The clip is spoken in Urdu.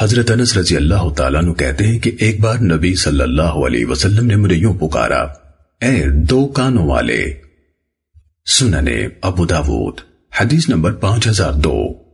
حضرت انس رضی اللہ تعالیٰ عنہ کہتے ہیں کہ ایک بار نبی صلی اللہ علیہ وسلم نے مجھے یوں پکارا، اے دو کانوں والے۔ سننے ابو داود، حدیث نمبر پانچ ہزار دو۔